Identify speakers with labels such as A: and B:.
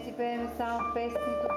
A: principem são pessimistas.